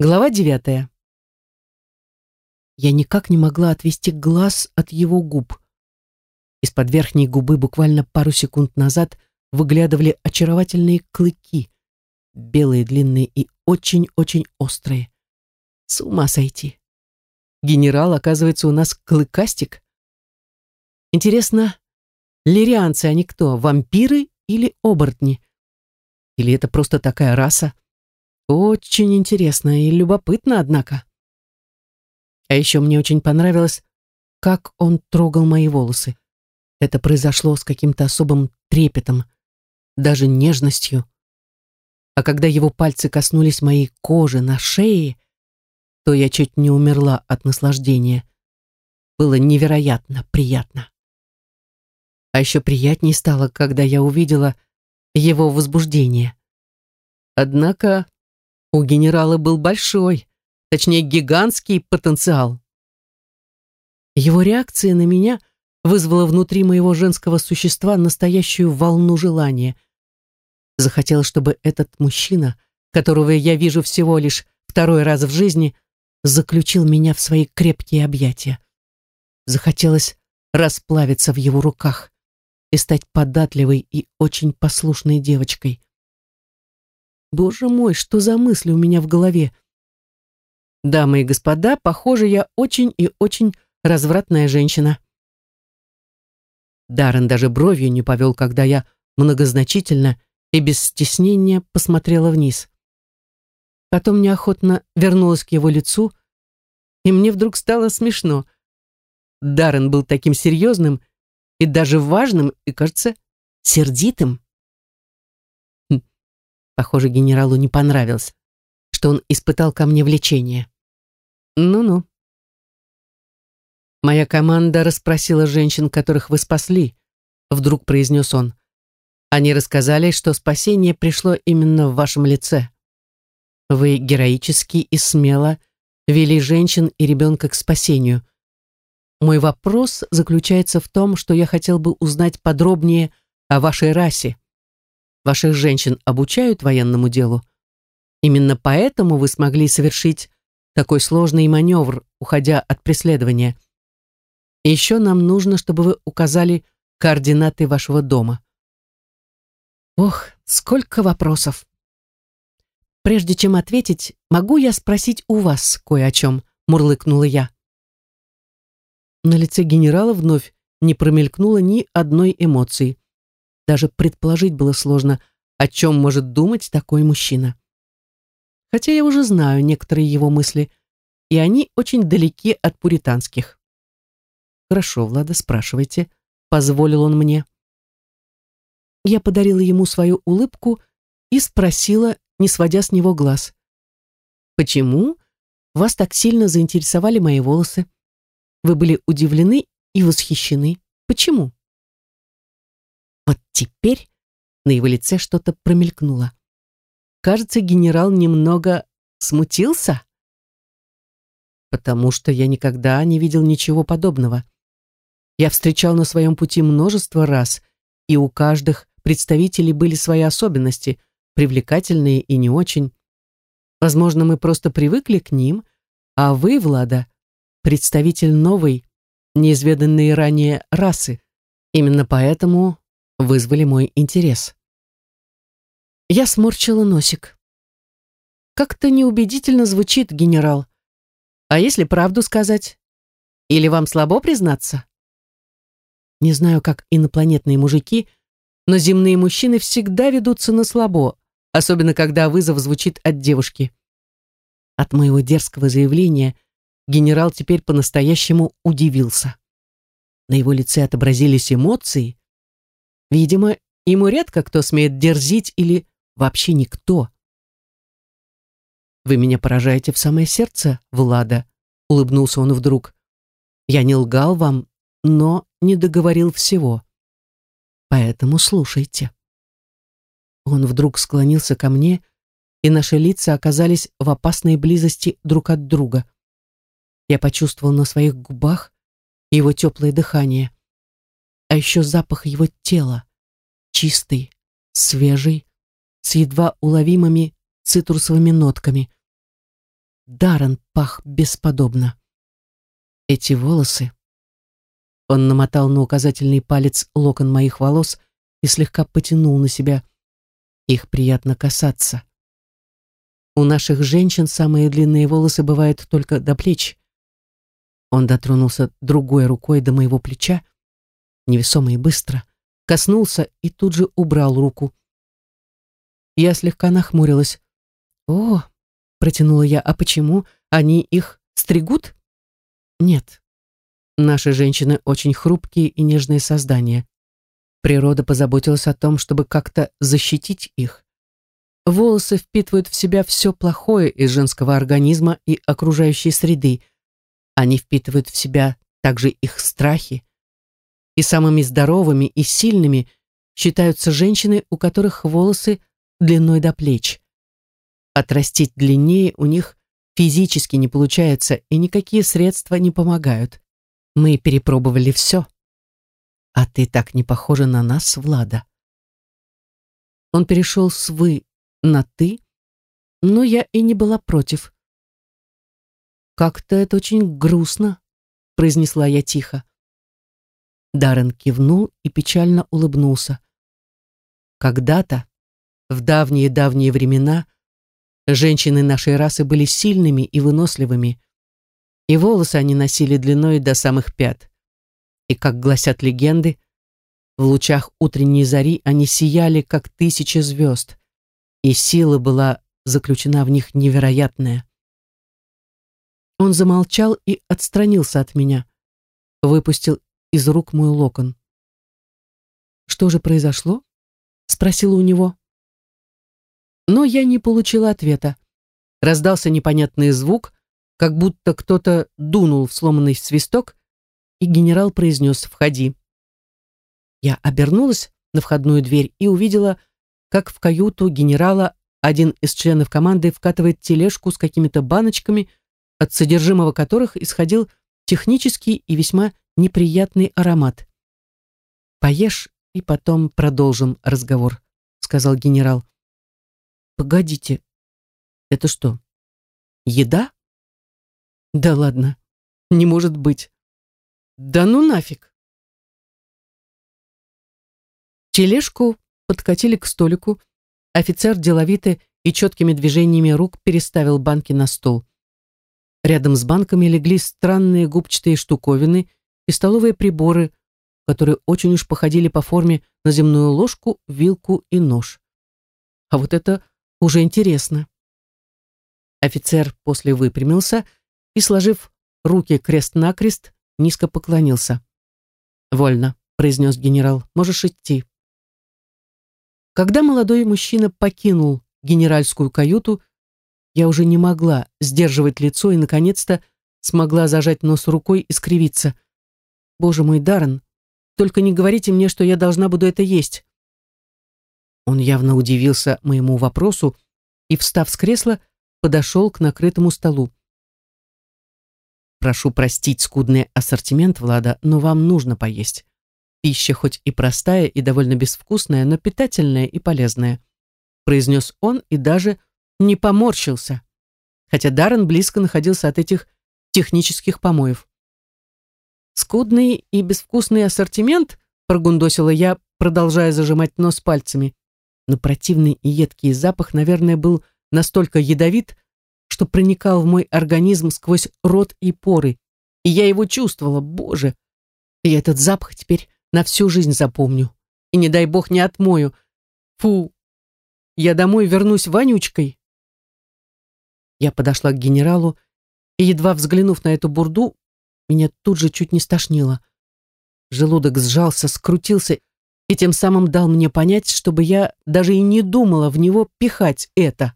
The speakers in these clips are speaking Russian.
Глава девятая. Я никак не могла отвести глаз от его губ. Из-под верхней губы буквально пару секунд назад выглядывали очаровательные клыки, белые, длинные и очень-очень острые. С ума сойти. Генерал, оказывается, у нас клыкастик. Интересно, лирианцы они кто, вампиры или оборотни? Или это просто такая раса? Очень интересно и любопытно, однако. А еще мне очень понравилось, как он трогал мои волосы. Это произошло с каким-то особым трепетом, даже нежностью. А когда его пальцы коснулись моей кожи на шее, то я чуть не умерла от наслаждения. Было невероятно приятно. А еще приятнее стало, когда я увидела его возбуждение. Однако у генерала был большой, точнее гигантский потенциал. Его реакция на меня вызвала внутри моего женского существа настоящую волну желания. Захотела, чтобы этот мужчина, которого я вижу всего лишь второй раз в жизни, заключил меня в свои крепкие объятия. Захотелось расплавиться в его руках и стать податливой и очень послушной девочкой. Боже мой, что за мысли у меня в голове? Дамы и господа, похоже, я очень и очень развратная женщина. Даррен даже бровью не повел, когда я многозначительно и без стеснения посмотрела вниз. Потом неохотно вернулась к его лицу, и мне вдруг стало смешно. Даррен был таким серьезным и даже важным, и, кажется, сердитым. Похоже, генералу не понравилось, что он испытал ко мне влечение. Ну-ну. «Моя команда расспросила женщин, которых вы спасли», — вдруг произнес он. «Они рассказали, что спасение пришло именно в вашем лице. Вы героически и смело вели женщин и ребенка к спасению. Мой вопрос заключается в том, что я хотел бы узнать подробнее о вашей расе. Ваших женщин обучают военному делу? Именно поэтому вы смогли совершить такой сложный маневр, уходя от преследования. еще нам нужно, чтобы вы указали координаты вашего дома. Ох, сколько вопросов. Прежде чем ответить, могу я спросить у вас кое о чем, мурлыкнула я. На лице генерала вновь не промелькнуло ни одной эмоции. Даже предположить было сложно, о чем может думать такой мужчина. Хотя я уже знаю некоторые его мысли, и они очень далеки от пуританских. «Хорошо, Влада, спрашивайте», — позволил он мне. Я подарила ему свою улыбку и спросила, не сводя с него глаз. «Почему вас так сильно заинтересовали мои волосы? Вы были удивлены и восхищены. Почему?» Вот теперь на его лице что-то промелькнуло. Кажется, генерал немного смутился. Потому что я никогда не видел ничего подобного. Я встречал на своем пути множество раз, и у каждых представителей были свои особенности, привлекательные и не очень. Возможно, мы просто привыкли к ним, а вы, Влада, представитель новой, неизведанной ранее расы. Именно поэтому вызвали мой интерес. Я сморщила носик. Как-то неубедительно звучит, генерал. А если правду сказать? Или вам слабо признаться? Не знаю, как инопланетные мужики, но земные мужчины всегда ведутся на слабо, особенно когда вызов звучит от девушки. От моего дерзкого заявления генерал теперь по-настоящему удивился. На его лице отобразились эмоции, Видимо, ему редко кто смеет дерзить или вообще никто. «Вы меня поражаете в самое сердце, Влада», — улыбнулся он вдруг. «Я не лгал вам, но не договорил всего. Поэтому слушайте». Он вдруг склонился ко мне, и наши лица оказались в опасной близости друг от друга. Я почувствовал на своих губах его теплое дыхание а еще запах его тела, чистый, свежий, с едва уловимыми цитрусовыми нотками. Даррен пах бесподобно. Эти волосы... Он намотал на указательный палец локон моих волос и слегка потянул на себя. Их приятно касаться. У наших женщин самые длинные волосы бывают только до плеч. Он дотронулся другой рукой до моего плеча, невесомо и быстро, коснулся и тут же убрал руку. Я слегка нахмурилась. «О!» — протянула я. «А почему? Они их стригут?» «Нет. Наши женщины очень хрупкие и нежные создания. Природа позаботилась о том, чтобы как-то защитить их. Волосы впитывают в себя все плохое из женского организма и окружающей среды. Они впитывают в себя также их страхи. И самыми здоровыми и сильными считаются женщины, у которых волосы длиной до плеч. Отрастить длиннее у них физически не получается, и никакие средства не помогают. Мы перепробовали все. А ты так не похожа на нас, Влада. Он перешел с «вы» на «ты», но я и не была против. «Как-то это очень грустно», — произнесла я тихо. Даррен кивнул и печально улыбнулся. Когда-то, в давние-давние времена, женщины нашей расы были сильными и выносливыми, и волосы они носили длиной до самых пят. И, как гласят легенды, в лучах утренней зари они сияли, как тысячи звезд и сила была заключена в них невероятная. Он замолчал и отстранился от меня, выпустил из рук мой локон. «Что же произошло?» — спросила у него. Но я не получила ответа. Раздался непонятный звук, как будто кто-то дунул в сломанный свисток, и генерал произнес «Входи». Я обернулась на входную дверь и увидела как в каюту генерала один из членов команды вкатывает тележку с какими-то баночками, от содержимого которых исходил технический и весьма неприятный аромат. «Поешь, и потом продолжим разговор», — сказал генерал. «Погодите, это что, еда?» «Да ладно, не может быть. Да ну нафиг!» Тележку подкатили к столику. Офицер деловито и четкими движениями рук переставил банки на стол. Рядом с банками легли странные губчатые штуковины и столовые приборы, которые очень уж походили по форме на земную ложку, вилку и нож. А вот это уже интересно. Офицер после выпрямился и, сложив руки крест-накрест, низко поклонился. «Вольно», — произнес генерал, — «можешь идти». Когда молодой мужчина покинул генеральскую каюту, я уже не могла сдерживать лицо и, наконец-то, смогла зажать нос рукой и скривиться. «Боже мой, Даррен, только не говорите мне, что я должна буду это есть». Он явно удивился моему вопросу и, встав с кресла, подошел к накрытому столу. «Прошу простить скудный ассортимент, Влада, но вам нужно поесть. Пища хоть и простая и довольно безвкусная, но питательная и полезная, произнес он и даже не поморщился, хотя Даррен близко находился от этих технических помоев. «Скудный и безвкусный ассортимент?» прогундосила я, продолжая зажимать нос пальцами. Но противный и едкий запах, наверное, был настолько ядовит, что проникал в мой организм сквозь рот и поры, и я его чувствовала, боже. И этот запах теперь на всю жизнь запомню. И не дай бог не отмою. Фу, я домой вернусь вонючкой. Я подошла к генералу, и, едва взглянув на эту бурду, меня тут же чуть не стошнило. Желудок сжался, скрутился и тем самым дал мне понять, чтобы я даже и не думала в него пихать это.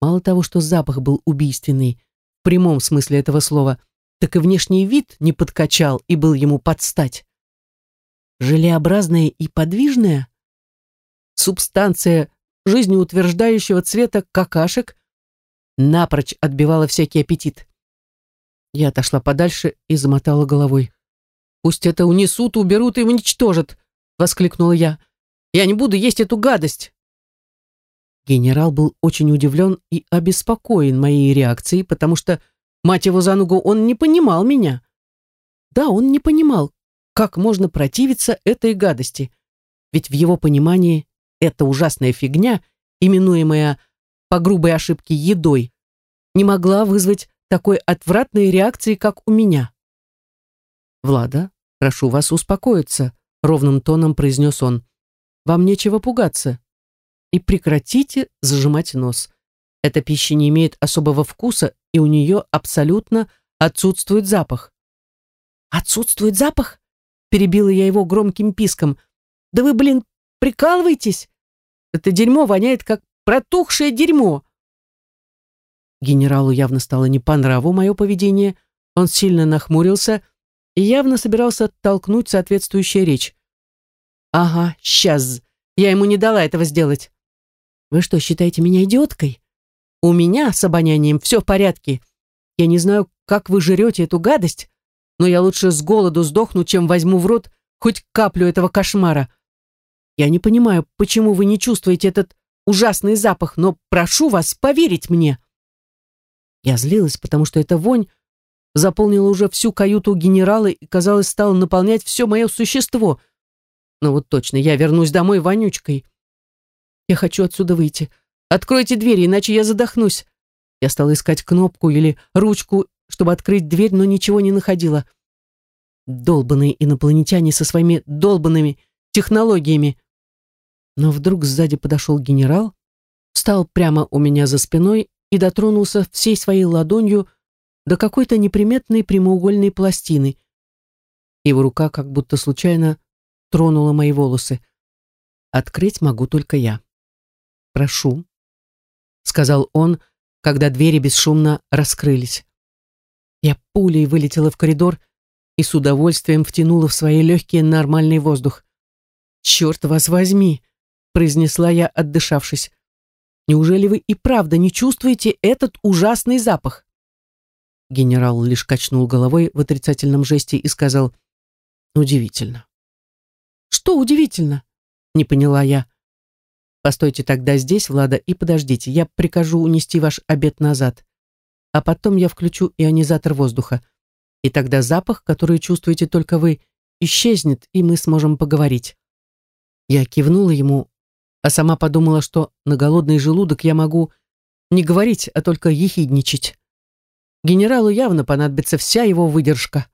Мало того, что запах был убийственный, в прямом смысле этого слова, так и внешний вид не подкачал и был ему подстать желеобразная и подвижная, субстанция жизнеутверждающего цвета какашек напрочь отбивала всякий аппетит. Я отошла подальше и замотала головой. «Пусть это унесут, уберут и уничтожат!» — воскликнула я. «Я не буду есть эту гадость!» Генерал был очень удивлен и обеспокоен моей реакцией, потому что, мать его за ногу, он не понимал меня. Да, он не понимал, как можно противиться этой гадости. Ведь в его понимании эта ужасная фигня, именуемая по грубой ошибке едой, не могла вызвать такой отвратной реакции, как у меня. «Влада, прошу вас успокоиться», — ровным тоном произнес он. «Вам нечего пугаться. И прекратите зажимать нос. Эта пища не имеет особого вкуса, и у нее абсолютно отсутствует запах». «Отсутствует запах?» — перебила я его громким писком. «Да вы, блин, прикалываетесь? Это дерьмо воняет, как протухшее дерьмо!» Генералу явно стало не по нраву мое поведение, он сильно нахмурился и явно собирался толкнуть соответствующую речь. «Ага, сейчас. Я ему не дала этого сделать». «Вы что, считаете меня идиоткой? У меня с обонянием все в порядке. Я не знаю, как вы жрете эту гадость, но я лучше с голоду сдохну, чем возьму в рот хоть каплю этого кошмара. Я не понимаю, почему вы не чувствуете этот ужасный запах, но прошу вас поверить мне». Я злилась, потому что эта вонь заполнила уже всю каюту генерала и, казалось, стала наполнять все мое существо. Но вот точно, я вернусь домой вонючкой. Я хочу отсюда выйти. Откройте двери, иначе я задохнусь. Я стала искать кнопку или ручку, чтобы открыть дверь, но ничего не находила. Долбанные инопланетяне со своими долбанными технологиями. Но вдруг сзади подошел генерал, встал прямо у меня за спиной и дотронулся всей своей ладонью до какой-то неприметной прямоугольной пластины. Его рука как будто случайно тронула мои волосы. Открыть могу только я. «Прошу», — сказал он, когда двери бесшумно раскрылись. Я пулей вылетела в коридор и с удовольствием втянула в свои легкие нормальный воздух. «Черт вас возьми!» — произнесла я, отдышавшись. Неужели вы и правда не чувствуете этот ужасный запах?» Генерал лишь качнул головой в отрицательном жесте и сказал «Удивительно». «Что удивительно?» — не поняла я. «Постойте тогда здесь, Влада, и подождите. Я прикажу унести ваш обед назад. А потом я включу ионизатор воздуха. И тогда запах, который чувствуете только вы, исчезнет, и мы сможем поговорить». Я кивнула ему, а сама подумала, что на голодный желудок я могу не говорить, а только ехидничать. Генералу явно понадобится вся его выдержка.